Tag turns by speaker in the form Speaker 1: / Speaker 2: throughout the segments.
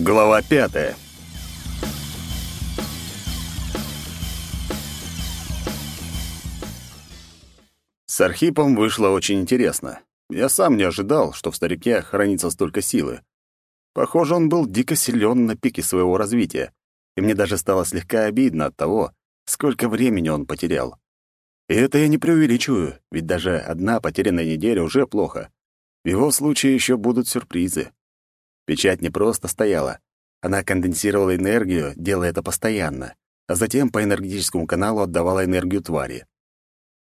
Speaker 1: Глава пятая. С Архипом вышло очень интересно. Я сам не ожидал, что в старике хранится столько силы. Похоже, он был дико силен на пике своего развития, и мне даже стало слегка обидно от того, сколько времени он потерял. И это я не преувеличиваю, ведь даже одна потерянная неделя уже плохо. В его случае еще будут сюрпризы. Печать не просто стояла. Она конденсировала энергию, делая это постоянно, а затем по энергетическому каналу отдавала энергию твари.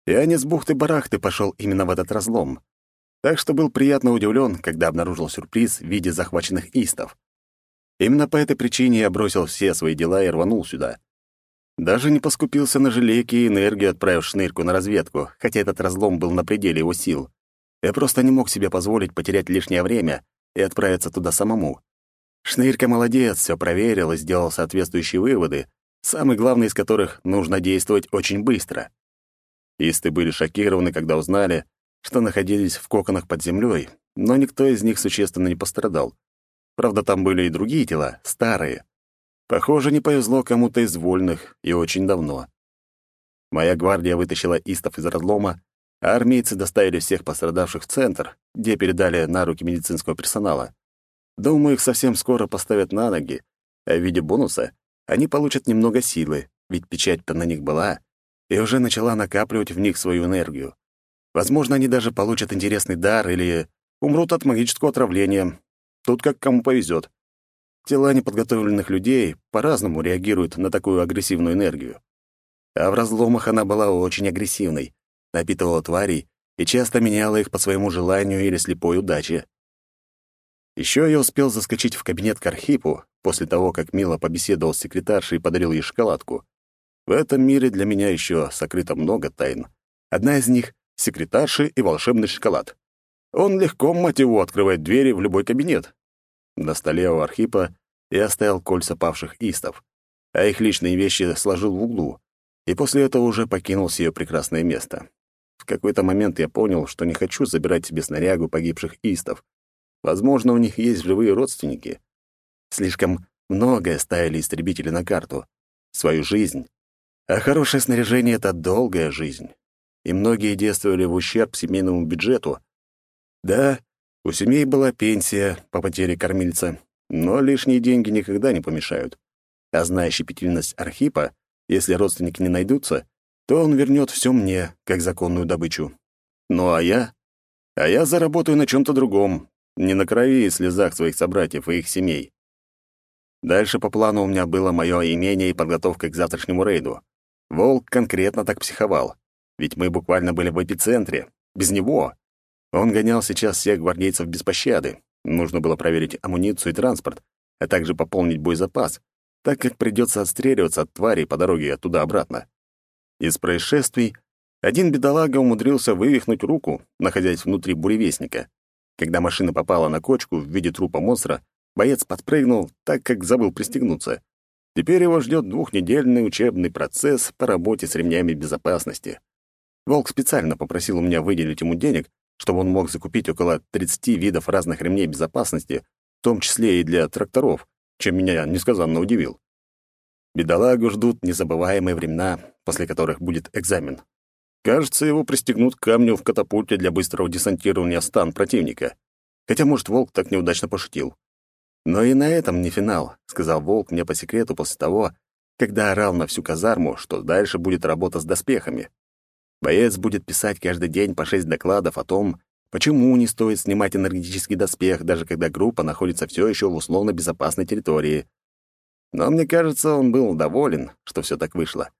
Speaker 1: Я не с бухты-барахты пошел именно в этот разлом. Так что был приятно удивлен, когда обнаружил сюрприз в виде захваченных истов. Именно по этой причине я бросил все свои дела и рванул сюда. Даже не поскупился на желейки и энергию, отправив шнырку на разведку, хотя этот разлом был на пределе его сил. Я просто не мог себе позволить потерять лишнее время и отправиться туда самому. Шнырька молодец, все проверил и сделал соответствующие выводы, самый главный из которых — нужно действовать очень быстро. Исты были шокированы, когда узнали, что находились в коконах под землей, но никто из них существенно не пострадал. Правда, там были и другие тела, старые. Похоже, не повезло кому-то из вольных, и очень давно. Моя гвардия вытащила истов из разлома, а армейцы доставили всех пострадавших в центр, где передали на руки медицинского персонала. Думаю, их совсем скоро поставят на ноги, а в виде бонуса они получат немного силы, ведь печать-то на них была, и уже начала накапливать в них свою энергию. Возможно, они даже получат интересный дар или умрут от магического отравления. Тут как кому повезет. Тела неподготовленных людей по-разному реагируют на такую агрессивную энергию. А в разломах она была очень агрессивной, напитывала тварей и часто меняла их по своему желанию или слепой удаче. Еще я успел заскочить в кабинет к Архипу после того, как Мила побеседовал с секретаршей и подарил ей шоколадку. В этом мире для меня еще сокрыто много тайн. Одна из них — секретарши и волшебный шоколад. Он легко, мать его, открывает двери в любой кабинет. На столе у Архипа я оставил кольца павших истов, а их личные вещи сложил в углу, и после этого уже покинул сие прекрасное место. В какой-то момент я понял, что не хочу забирать себе снарягу погибших истов. Возможно, у них есть живые родственники. Слишком многое ставили истребители на карту. Свою жизнь, а хорошее снаряжение — это долгая жизнь. И многие действовали в ущерб семейному бюджету. Да, у семей была пенсия по потере кормильца, но лишние деньги никогда не помешают. А зная щепетильность Архипа, если родственники не найдутся, то он вернет все мне, как законную добычу. Ну а я? А я заработаю на чем то другом, не на крови и слезах своих собратьев и их семей. Дальше по плану у меня было мое имение и подготовка к завтрашнему рейду. Волк конкретно так психовал. Ведь мы буквально были в эпицентре. Без него. Он гонял сейчас всех гвардейцев без пощады. Нужно было проверить амуницию и транспорт, а также пополнить боезапас, так как придется отстреливаться от тварей по дороге оттуда-обратно. Из происшествий один бедолага умудрился вывихнуть руку, находясь внутри буревестника. Когда машина попала на кочку в виде трупа монстра, боец подпрыгнул, так как забыл пристегнуться. Теперь его ждет двухнедельный учебный процесс по работе с ремнями безопасности. Волк специально попросил у меня выделить ему денег, чтобы он мог закупить около 30 видов разных ремней безопасности, в том числе и для тракторов, чем меня несказанно удивил. Бедолагу ждут незабываемые времена, после которых будет экзамен. Кажется, его пристегнут к камню в катапульте для быстрого десантирования стан противника. Хотя, может, Волк так неудачно пошутил. «Но и на этом не финал», — сказал Волк мне по секрету после того, когда орал на всю казарму, что дальше будет работа с доспехами. Боец будет писать каждый день по шесть докладов о том, почему не стоит снимать энергетический доспех, даже когда группа находится все еще в условно безопасной территории. Но мне кажется, он был доволен, что все так вышло.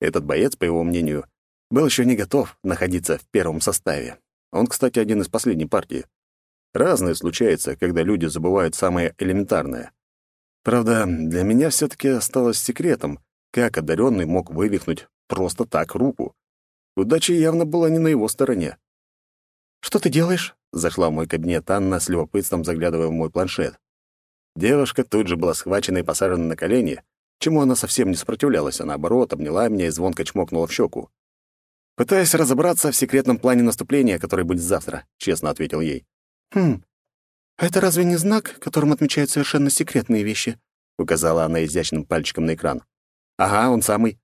Speaker 1: Этот боец, по его мнению, был еще не готов находиться в первом составе. Он, кстати, один из последней партии. Разное случается, когда люди забывают самое элементарное. Правда, для меня все таки осталось секретом, как одаренный мог вывихнуть просто так руку. Удача явно была не на его стороне. «Что ты делаешь?» — зашла в мой кабинет Анна с любопытством, заглядывая в мой планшет. Девушка тут же была схвачена и посажена на колени, чему она совсем не сопротивлялась, а наоборот, обняла меня и звонко чмокнула в щеку. «Пытаюсь разобраться в секретном плане наступления, который будет завтра», — честно ответил ей. «Хм,
Speaker 2: «А это разве не знак, которым отмечают совершенно секретные вещи?» — указала она изящным пальчиком на экран.
Speaker 1: «Ага, он самый».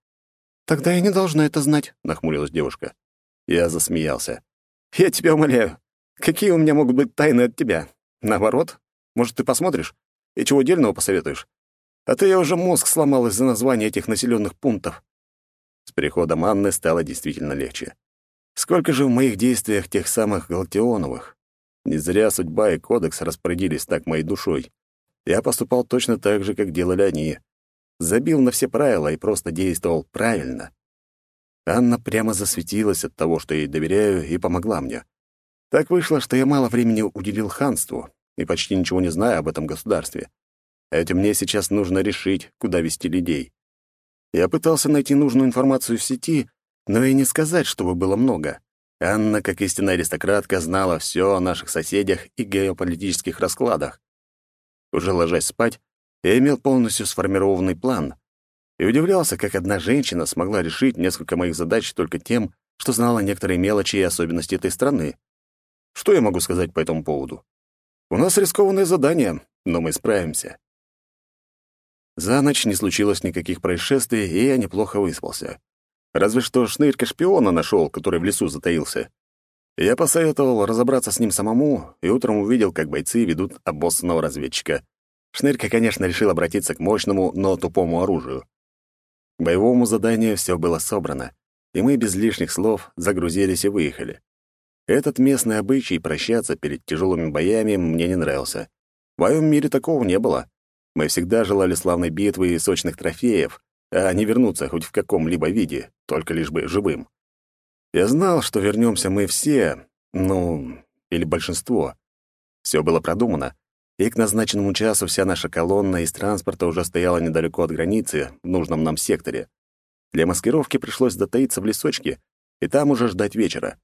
Speaker 2: «Тогда я не должна это знать», — нахмурилась девушка.
Speaker 1: Я засмеялся. «Я тебя умоляю. Какие у меня могут быть тайны от тебя? Наоборот, может, ты посмотришь? И чего дельного посоветуешь? А то я уже мозг сломал из-за названия этих населенных пунктов». С приходом Анны стало действительно легче. Сколько же в моих действиях тех самых Галактионовых? Не зря судьба и кодекс распорядились так моей душой. Я поступал точно так же, как делали они. Забил на все правила и просто действовал правильно. Анна прямо засветилась от того, что ей доверяю, и помогла мне. Так вышло, что я мало времени уделил ханству и почти ничего не знаю об этом государстве. А мне сейчас нужно решить, куда вести людей. Я пытался найти нужную информацию в сети, но и не сказать, чтобы было много. Анна, как истинная аристократка, знала все о наших соседях и геополитических раскладах. Уже ложась спать, я имел полностью сформированный план и удивлялся, как одна женщина смогла решить несколько моих задач только тем, что знала некоторые мелочи и особенности этой страны. Что я могу сказать по этому поводу? У нас рискованное задание, но мы справимся. За ночь не случилось никаких происшествий, и я неплохо выспался. Разве что шнырька шпиона нашел, который в лесу затаился. Я посоветовал разобраться с ним самому, и утром увидел, как бойцы ведут обоссанного разведчика. Шнырька, конечно, решил обратиться к мощному, но тупому оружию. К боевому заданию все было собрано, и мы без лишних слов загрузились и выехали. Этот местный обычай прощаться перед тяжелыми боями мне не нравился. В моем мире такого не было. Мы всегда желали славной битвы и сочных трофеев, а не вернуться хоть в каком-либо виде, только лишь бы живым. Я знал, что вернемся мы все, ну, или большинство. Все было продумано, и к назначенному часу вся наша колонна из транспорта уже стояла недалеко от границы, в нужном нам секторе. Для маскировки пришлось дотаиться в лесочке, и там уже ждать вечера.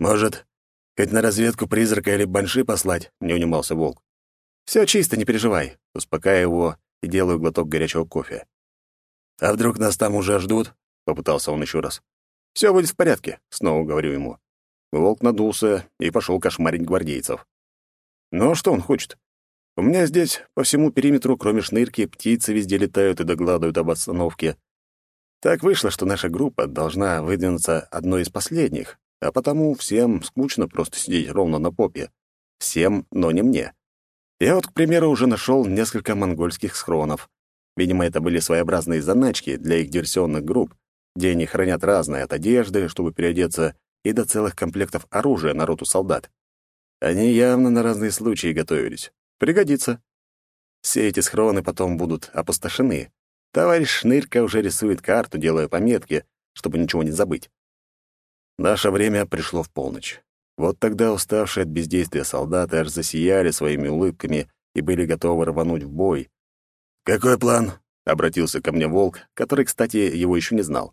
Speaker 1: «Может, хоть на разведку призрака или банши послать?» — не унимался волк. «Все чисто, не переживай», — успокаиваю его и делаю глоток горячего кофе. «А вдруг нас там уже ждут?» — попытался он еще раз. «Все будет в порядке», — снова говорю ему. Волк надулся и пошел кошмарить гвардейцев. «Ну, а что он хочет? У меня здесь по всему периметру, кроме шнырки, птицы везде летают и догладывают об обстановке. Так вышло, что наша группа должна выдвинуться одной из последних, а потому всем скучно просто сидеть ровно на попе. Всем, но не мне. Я вот, к примеру, уже нашел несколько монгольских схронов. Видимо, это были своеобразные заначки для их диверсионных групп, где они хранят разное от одежды, чтобы переодеться, и до целых комплектов оружия на роту солдат. Они явно на разные случаи готовились. Пригодится. Все эти схроны потом будут опустошены. Товарищ Шнырька уже рисует карту, делая пометки, чтобы ничего не забыть. Наше время пришло в полночь. Вот тогда уставшие от бездействия солдаты аж засияли своими улыбками и были готовы рвануть в бой. «Какой план?» — обратился ко мне волк, который, кстати, его еще не знал.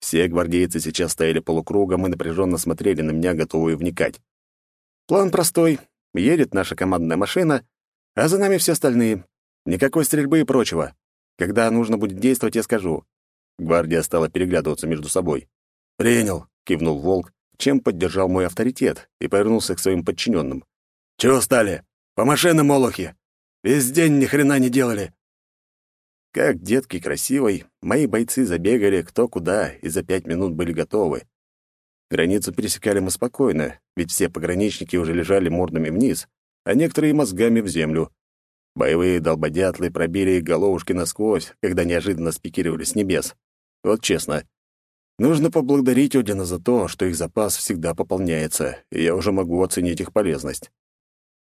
Speaker 1: Все гвардейцы сейчас стояли полукругом и напряженно смотрели на меня, готовые вникать. «План простой. Едет наша командная машина, а за нами все остальные. Никакой стрельбы и прочего. Когда нужно будет действовать, я скажу». Гвардия стала переглядываться между собой. «Принял», — кивнул Волк, чем поддержал мой авторитет и повернулся к своим подчиненным. «Чего стали? По машинам, молохи! Весь день ни хрена не делали!» Как детки красивой, мои бойцы забегали кто куда и за пять минут были готовы. Границу пересекали мы спокойно, ведь все пограничники уже лежали мордами вниз, а некоторые мозгами в землю. Боевые долбодятлы пробили их головушки насквозь, когда неожиданно спикировали с небес. Вот честно, нужно поблагодарить Одина за то, что их запас всегда пополняется, и я уже могу оценить их полезность.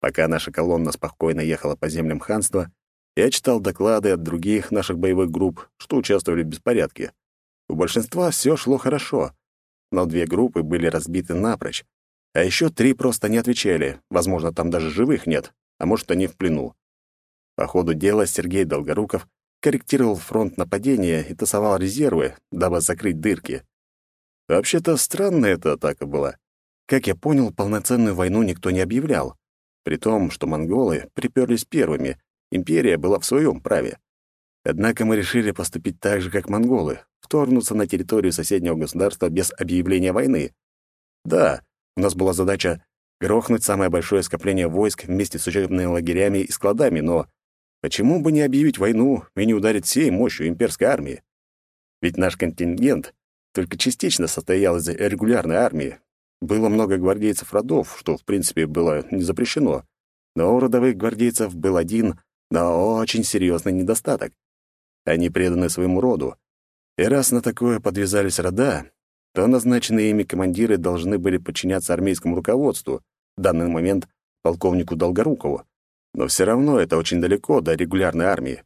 Speaker 1: Пока наша колонна спокойно ехала по землям ханства, я читал доклады от других наших боевых групп, что участвовали в беспорядке. У большинства все шло хорошо, но две группы были разбиты напрочь, а еще три просто не отвечали, возможно, там даже живых нет, а может, они в плену. По ходу дела Сергей Долгоруков корректировал фронт нападения и тасовал резервы, дабы закрыть дырки. Вообще-то странная эта атака была. Как я понял, полноценную войну никто не объявлял. При том, что монголы приперлись первыми, империя была в своем праве. Однако мы решили поступить так же, как монголы, вторгнуться на территорию соседнего государства без объявления войны. Да, у нас была задача грохнуть самое большое скопление войск вместе с учебными лагерями и складами, но почему бы не объявить войну и не ударить всей мощью имперской армии? Ведь наш контингент только частично состоял из регулярной армии. Было много гвардейцев родов, что, в принципе, было не запрещено. Но у родовых гвардейцев был один, но очень серьезный недостаток. Они преданы своему роду. И раз на такое подвязались рода, то назначенные ими командиры должны были подчиняться армейскому руководству, в данный момент полковнику Долгорукову. Но все равно это очень далеко до регулярной армии.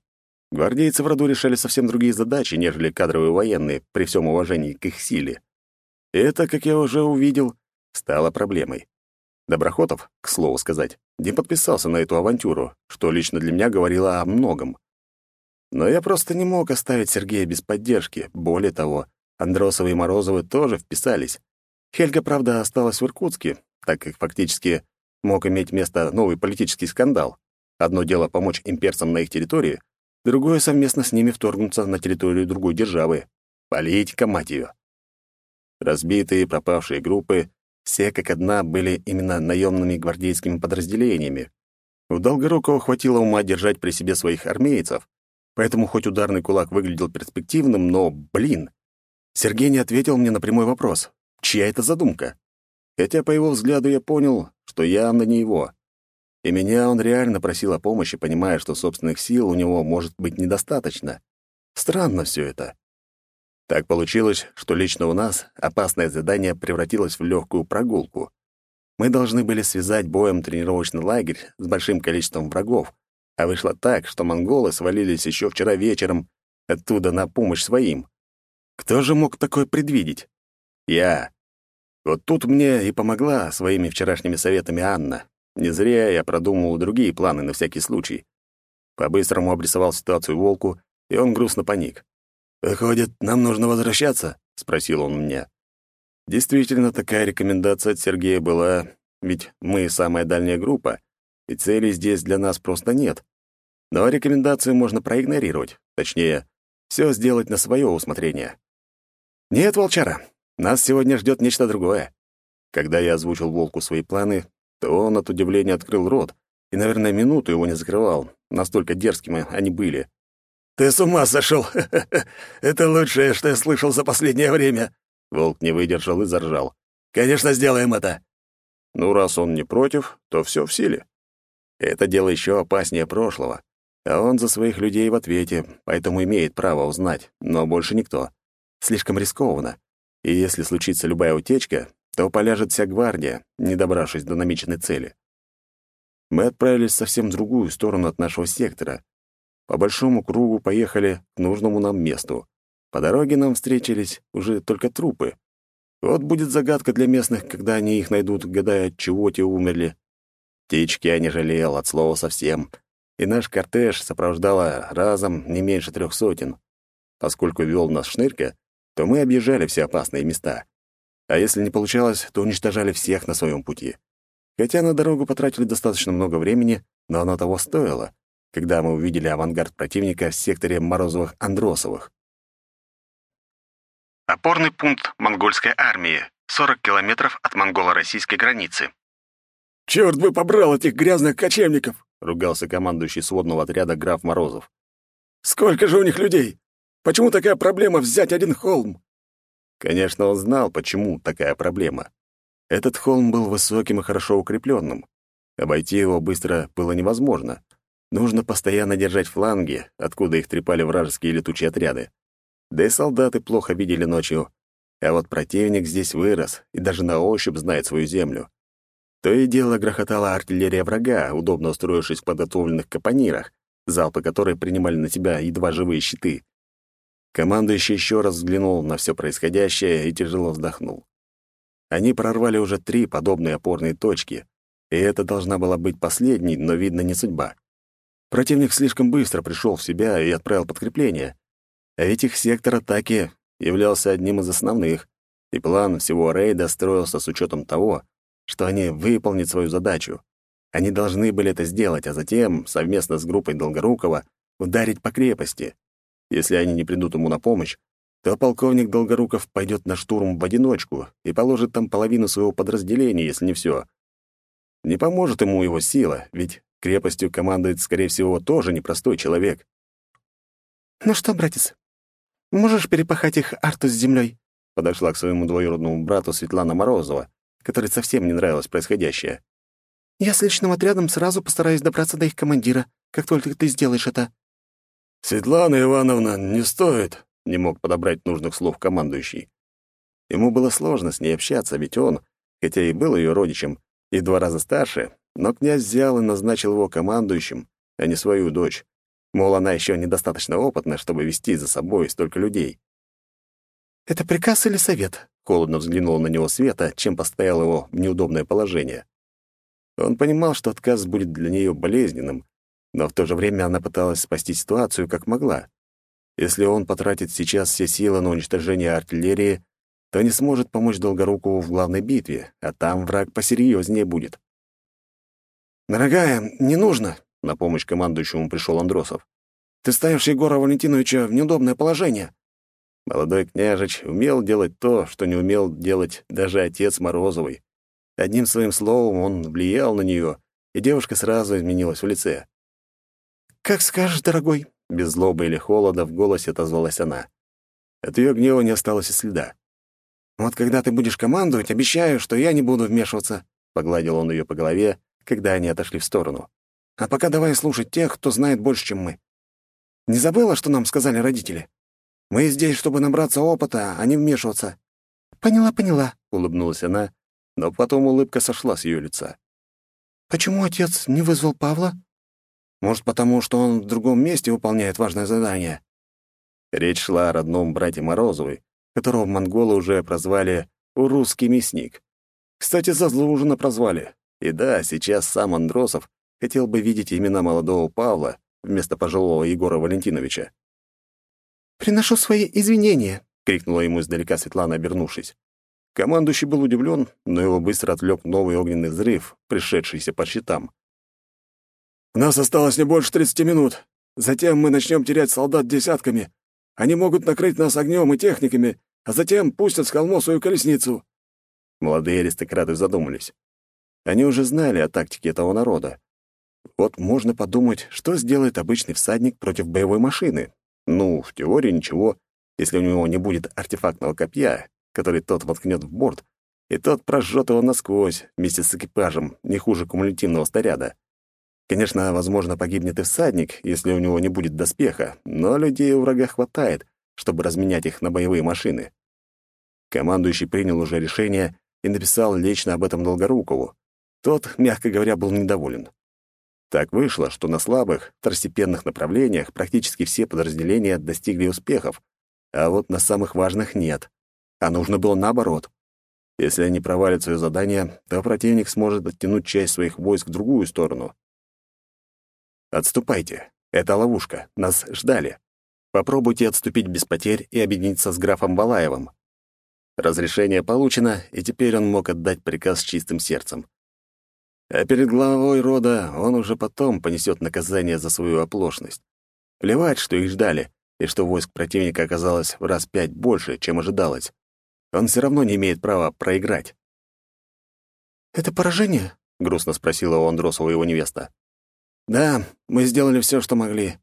Speaker 1: Гвардейцы в роду решали совсем другие задачи, нежели кадровые военные, при всем уважении к их силе. Это, как я уже увидел, стало проблемой. Доброхотов, к слову сказать, не подписался на эту авантюру, что лично для меня говорило о многом. Но я просто не мог оставить Сергея без поддержки. Более того, Андросовы и Морозовы тоже вписались. Хельга, правда, осталась в Иркутске, так как фактически мог иметь место новый политический скандал. Одно дело помочь имперцам на их территории, другое — совместно с ними вторгнуться на территорию другой державы. Политика, мать ее. Разбитые, пропавшие группы, все как одна были именно наемными гвардейскими подразделениями. У Долгорукова хватило ума держать при себе своих армейцев, поэтому хоть ударный кулак выглядел перспективным, но, блин, Сергей не ответил мне на прямой вопрос, чья это задумка. Хотя по его взгляду я понял, что явно не его. И меня он реально просил о помощи, понимая, что собственных сил у него может быть недостаточно. Странно все это. Так получилось, что лично у нас опасное задание превратилось в легкую прогулку. Мы должны были связать боем тренировочный лагерь с большим количеством врагов, а вышло так, что монголы свалились еще вчера вечером оттуда на помощь своим. Кто же мог такое предвидеть? Я. Вот тут мне и помогла своими вчерашними советами Анна. Не зря я продумывал другие планы на всякий случай. По-быстрому обрисовал ситуацию волку, и он грустно паник. «Выходит, нам нужно возвращаться?» — спросил он меня. Действительно, такая рекомендация от Сергея была, ведь мы самая дальняя группа, и целей здесь для нас просто нет. Но рекомендацию можно проигнорировать, точнее, все сделать на свое усмотрение. «Нет, волчара, нас сегодня ждет нечто другое». Когда я озвучил волку свои планы, то он от удивления открыл рот и, наверное, минуту его не закрывал, настолько дерзкими они были. «Ты с ума сошел! Это лучшее, что я слышал за последнее время!» Волк не выдержал и заржал. «Конечно, сделаем это!» Ну, раз он не против, то все в силе. Это дело еще опаснее прошлого. А он за своих людей в ответе, поэтому имеет право узнать, но больше никто. Слишком рискованно. И если случится любая утечка, то поляжет вся гвардия, не добравшись до намеченной цели. Мы отправились совсем в другую сторону от нашего сектора, по большому кругу поехали к нужному нам месту. По дороге нам встретились уже только трупы. Вот будет загадка для местных, когда они их найдут, гадая, от чего те умерли. Птички я не жалел, от слова совсем. И наш кортеж сопровождала разом не меньше трех сотен. Поскольку вел нас шнырька, то мы объезжали все опасные места. А если не получалось, то уничтожали всех на своем пути. Хотя на дорогу потратили достаточно много времени, но оно того стоило когда мы увидели авангард противника в секторе Морозовых-Андросовых.
Speaker 3: Опорный пункт монгольской армии, 40 километров от монголо-российской границы.
Speaker 2: «Черт бы побрал этих грязных кочевников!» — ругался командующий сводного отряда граф Морозов. «Сколько же у них людей? Почему такая проблема взять один холм?»
Speaker 1: Конечно, он знал, почему такая проблема. Этот холм был высоким и хорошо укрепленным. Обойти его быстро было невозможно — Нужно постоянно держать фланги, откуда их трепали вражеские летучие отряды. Да и солдаты плохо видели ночью. А вот противник здесь вырос и даже на ощупь знает свою землю. То и дело грохотала артиллерия врага, удобно устроившись в подготовленных капонирах, залпы которой принимали на себя едва живые щиты. Командующий еще раз взглянул на все происходящее и тяжело вздохнул. Они прорвали уже три подобные опорные точки, и это должна была быть последней, но, видно, не судьба. Противник слишком быстро пришел в себя и отправил подкрепление. А ведь их сектор атаки являлся одним из основных, и план всего рейда строился с учетом того, что они выполнят свою задачу. Они должны были это сделать, а затем, совместно с группой Долгорукова, ударить по крепости. Если они не придут ему на помощь, то полковник Долгоруков пойдет на штурм в одиночку и положит там половину своего подразделения, если не все. Не поможет ему его сила, ведь крепостью командует, скорее всего, тоже непростой человек.
Speaker 4: «Ну что, братец, можешь перепахать их арту с землей?
Speaker 1: Подошла к своему двоюродному брату Светлана Морозова, которой совсем не нравилось происходящее.
Speaker 4: «Я с личным отрядом сразу постараюсь добраться до их командира, как только ты сделаешь это».
Speaker 2: «Светлана Ивановна, не стоит», —
Speaker 1: не мог подобрать нужных слов командующий. Ему было сложно с ней общаться, ведь он, хотя и был ее родичем, и два раза старше, но князь взял и назначил его командующим, а не свою дочь. Мол, она еще недостаточно опытна, чтобы вести за собой столько людей.
Speaker 4: «Это приказ или совет?» — холодно взглянула на него Света, чем поставил его в неудобное положение.
Speaker 1: Он понимал, что отказ будет для нее болезненным, но в то же время она пыталась спасти ситуацию как могла. Если он потратит сейчас все силы на уничтожение артиллерии, то не сможет помочь Долгорукову в главной битве, а там враг посерьезнее будет.
Speaker 2: «Дорогая, не нужно!» — на помощь командующему пришел Андросов. «Ты ставишь Егора Валентиновича в неудобное положение».
Speaker 1: Молодой княжич умел делать то, что не умел делать даже отец Морозовой. Одним своим словом он влиял на нее, и девушка сразу изменилась в лице.
Speaker 4: «Как скажешь, дорогой», —
Speaker 1: без злобы или холода в голосе отозвалась она. От ее гнева не осталось и следа.
Speaker 2: «Вот когда ты будешь командовать, обещаю, что я не буду вмешиваться», — погладил он ее по голове, когда они отошли в сторону. «А пока давай слушать тех, кто знает больше, чем мы. Не забыла, что нам сказали родители? Мы здесь, чтобы набраться опыта, а не вмешиваться».
Speaker 4: «Поняла, поняла», —
Speaker 1: улыбнулась она, но потом улыбка сошла с ее лица.
Speaker 4: «Почему отец не вызвал Павла?»
Speaker 2: «Может, потому что он в другом месте выполняет важное задание».
Speaker 1: Речь шла о родном брате Морозовой, которого монголы уже прозвали «Урусский мясник». Кстати, заслуженно прозвали. И да, сейчас сам Андросов хотел бы видеть имена молодого Павла вместо пожилого Егора Валентиновича.
Speaker 4: «Приношу свои извинения», —
Speaker 1: крикнула ему издалека Светлана, обернувшись. Командующий был удивлен, но его быстро отвлек новый огненный взрыв, пришедшийся по щитам.
Speaker 2: «У нас осталось не больше 30 минут. Затем мы начнем терять солдат десятками. Они могут накрыть нас огнем и техниками, а затем пустят с холмов свою колесницу».
Speaker 1: Молодые аристократы задумались. Они уже знали о тактике этого народа. Вот можно подумать, что сделает обычный всадник против боевой машины. Ну, в теории ничего, если у него не будет артефактного копья, который тот воткнет в борт, и тот прожжет его насквозь вместе с экипажем, не хуже кумулятивного снаряда. Конечно, возможно, погибнет и всадник, если у него не будет доспеха, но людей у врага хватает, чтобы разменять их на боевые машины. Командующий принял уже решение и написал лично об этом Долгорукову. Тот, мягко говоря, был недоволен. Так вышло, что на слабых, второстепенных направлениях практически все подразделения достигли успехов, а вот на самых важных нет а нужно было наоборот. Если они провалят свое задание, то противник сможет оттянуть часть своих войск в другую сторону. Отступайте. Это ловушка. Нас ждали. Попробуйте отступить без потерь и объединиться с графом Балаевым. Разрешение получено, и теперь он мог отдать приказ с чистым сердцем. А перед главой рода он уже потом понесет наказание за свою оплошность. Плевать, что их ждали, и что войск противника оказалось в раз пять больше, чем ожидалось он все равно не имеет права проиграть.
Speaker 4: «Это поражение?»
Speaker 1: — грустно спросила у Андросова его невеста.
Speaker 2: «Да, мы сделали все, что могли».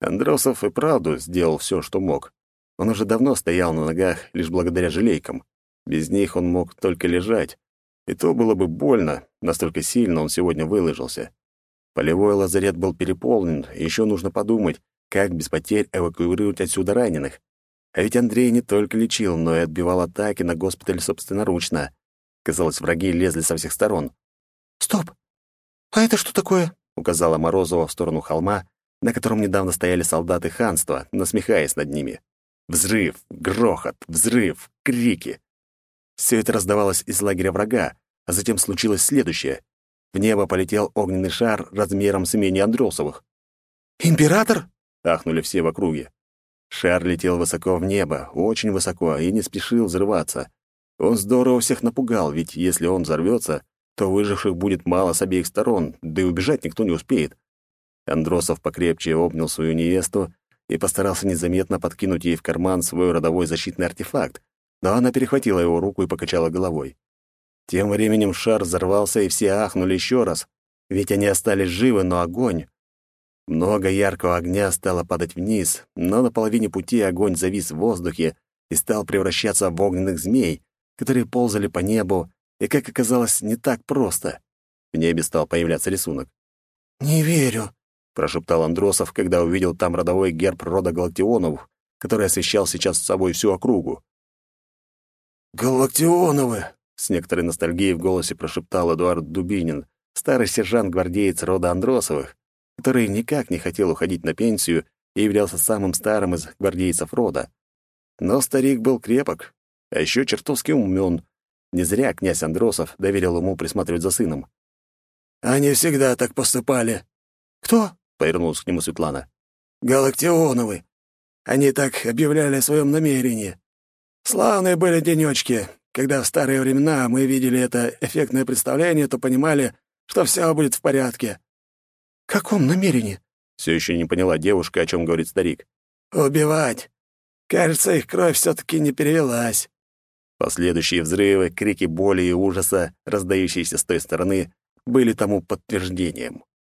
Speaker 1: Андросов и правду сделал все, что мог. Он уже давно стоял на ногах лишь благодаря желейкам. Без них он мог только лежать. И то было бы больно, настолько сильно он сегодня выложился. Полевой лазарет был переполнен, и еще нужно подумать, как без потерь эвакуировать отсюда раненых. А ведь Андрей не только лечил, но и отбивал атаки на госпиталь собственноручно. Казалось, враги лезли со всех сторон.
Speaker 4: «Стоп! А это что такое?»
Speaker 1: — указала Морозова в сторону холма, на котором недавно стояли солдаты ханства, насмехаясь над ними. Взрыв, грохот, взрыв, крики. Все это раздавалось из лагеря врага, а затем случилось следующее. В небо полетел огненный шар размером с имени Андросовых.
Speaker 4: «Император?»
Speaker 1: — ахнули все в округе. Шар летел высоко в небо, очень высоко, и не спешил взрываться. Он здорово всех напугал, ведь если он взорвется, то выживших будет мало с обеих сторон, да и убежать никто не успеет. Андросов покрепче обнял свою невесту и постарался незаметно подкинуть ей в карман свой родовой защитный артефакт, но она перехватила его руку и покачала головой. Тем временем шар взорвался, и все ахнули еще раз, ведь они остались живы, но огонь... Много яркого огня стало падать вниз, но на половине пути огонь завис в воздухе и стал превращаться в огненных змей, которые ползали по небу, и, как оказалось, не так просто. В небе стал появляться рисунок.
Speaker 2: «Не верю», —
Speaker 1: прошептал Андросов, когда увидел там родовой герб рода Галактионовых, который освещал сейчас с собой всю округу.
Speaker 2: «Галактионовы!» — с некоторой ностальгией в голосе прошептал Эдуард Дубинин, старый сержант-гвардеец рода Андросовых, который никак не хотел уходить на пенсию и являлся самым старым из гвардейцев рода. Но старик был крепок, а еще чертовски умен. Не зря князь Андросов доверил ему присматривать за сыном. «Они всегда так поступали». «Кто?» — повернулась к нему Светлана. «Галактионовы. Они так объявляли о своем намерении. Славные были денечки. Когда в старые времена мы видели это эффектное представление, то понимали, что все будет в порядке».
Speaker 1: «Каком намерении?» — все еще не поняла девушка, о чем говорит старик.
Speaker 2: «Убивать. Кажется, их кровь все таки не перевелась».
Speaker 1: Последующие взрывы, крики боли и ужаса, раздающиеся с той стороны, были тому подтверждением.